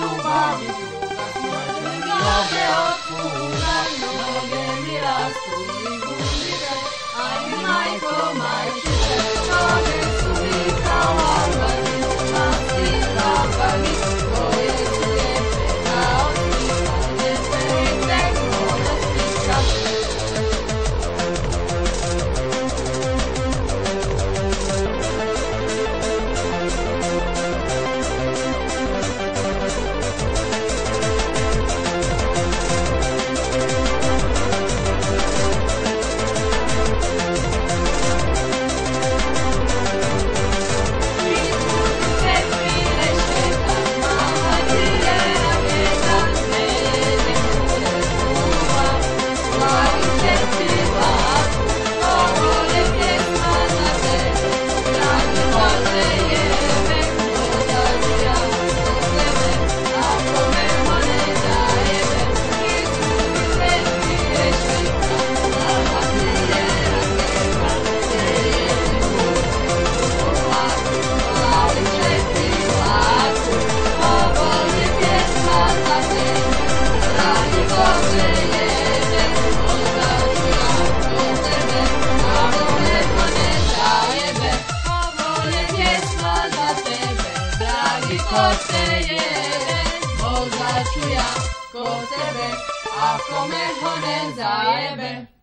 路马。Ko tebe, ako me ho nezajebe.